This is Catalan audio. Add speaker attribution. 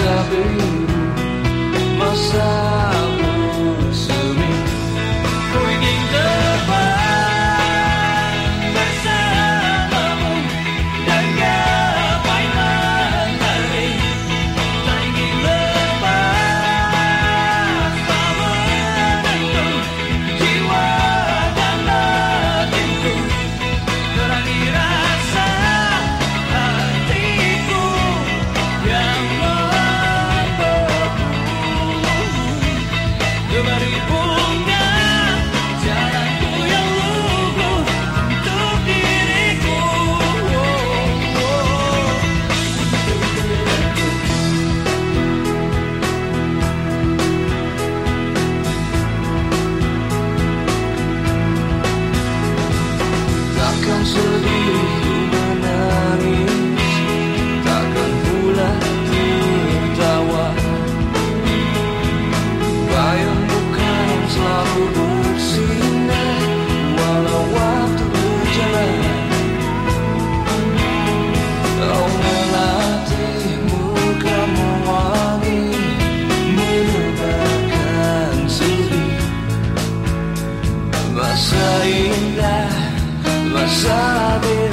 Speaker 1: saber masa indah masa biru